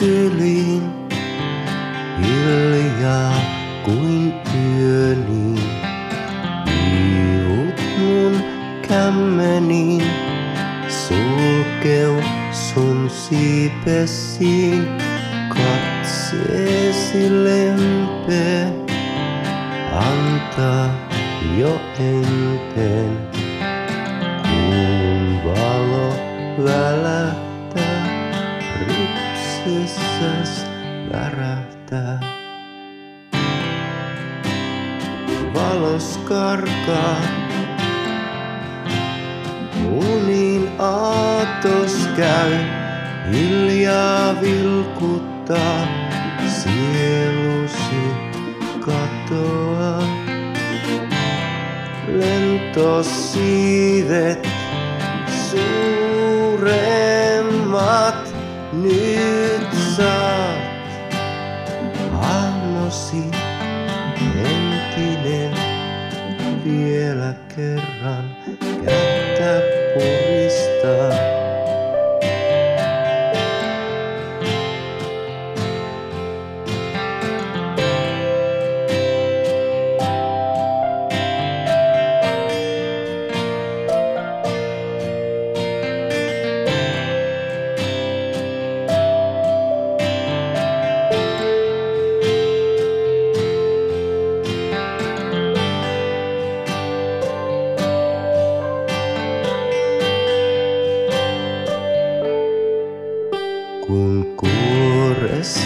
syliin. Hiljaa kuin yöni, Viivut mun kämmeniin. Sulkeu sun siipesiin. Katseesi lempeä antaa jo enteen. Värähtää. Valos karkaa, uniin aatos käy, hiljaa vilkuttaa, sielusi katoaa. Lentosiivet suuremmat nyt Hahmosi entinen vielä kerran. kättä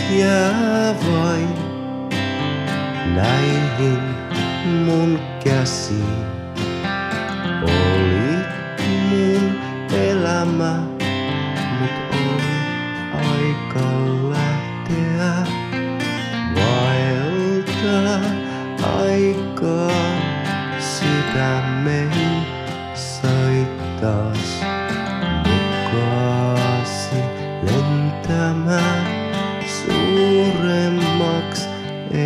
kuores jää vain näihin mun käsiin, oli mun elämä, mut on aika lähteä vaeltaa aikaa. Sydämeen soittaas mukaasi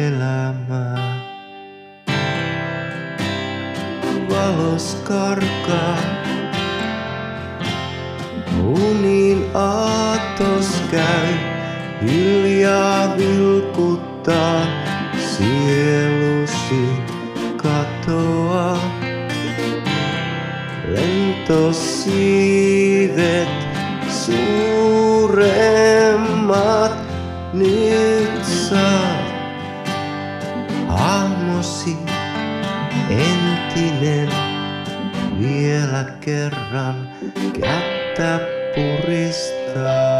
elämää. Valos karkaa, uniin aatos käy, hiljaa vilkuttaa, sielusi katoaa. Lentosiivet suuremmat nyt vielä kerran kättä puristaa.